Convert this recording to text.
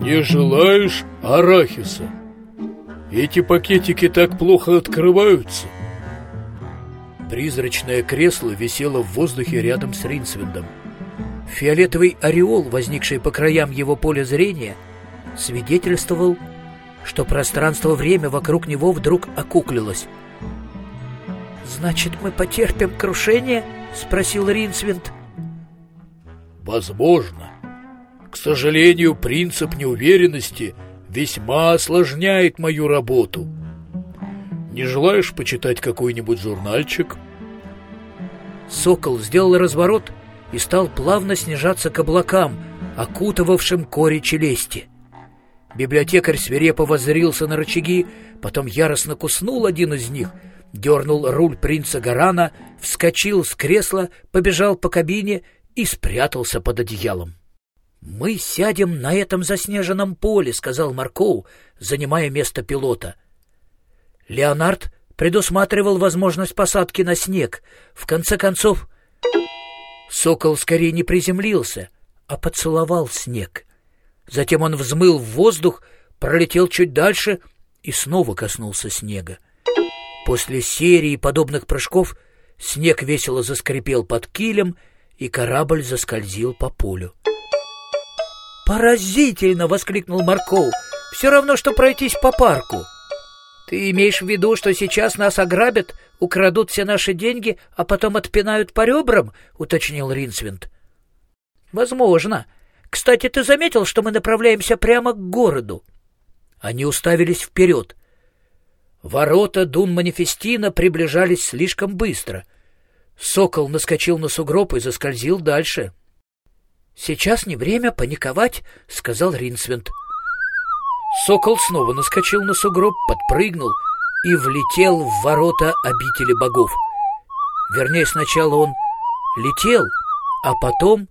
Не желаешь арахиса? Эти пакетики так плохо открываются. Призрачное кресло висело в воздухе рядом с Ринсвиндом. Фиолетовый ореол, возникший по краям его поля зрения, свидетельствовал, что пространство-время вокруг него вдруг окуклилось. «Значит, мы потерпим крушение?» — спросил Ринсвинд. «Возможно. К сожалению, принцип неуверенности весьма осложняет мою работу. Не желаешь почитать какой-нибудь журнальчик?» Сокол сделал разворот и стал плавно снижаться к облакам, окутывавшим кори челюсти. Библиотекарь свирепо воззрился на рычаги, потом яростно куснул один из них, дернул руль принца Гарана, вскочил с кресла, побежал по кабине и спрятался под одеялом. «Мы сядем на этом заснеженном поле», — сказал Маркоу, занимая место пилота. Леонард предусматривал возможность посадки на снег. В конце концов, сокол скорее не приземлился, а поцеловал снег. Затем он взмыл в воздух, пролетел чуть дальше и снова коснулся снега. После серии подобных прыжков снег весело заскрипел под килем, и корабль заскользил по полю. «Поразительно!» — воскликнул Марков. «Все равно, что пройтись по парку». «Ты имеешь в виду, что сейчас нас ограбят, украдут все наши деньги, а потом отпинают по ребрам?» — уточнил Ринсвинд. «Возможно. Кстати, ты заметил, что мы направляемся прямо к городу?» Они уставились вперед. Ворота Дун-Манифестина приближались слишком быстро. Сокол наскочил на сугроб и заскользил дальше. «Сейчас не время паниковать», — сказал Ринсвинд. Сокол снова наскочил на сугроб, подпрыгнул и влетел в ворота обители богов. Вернее, сначала он летел, а потом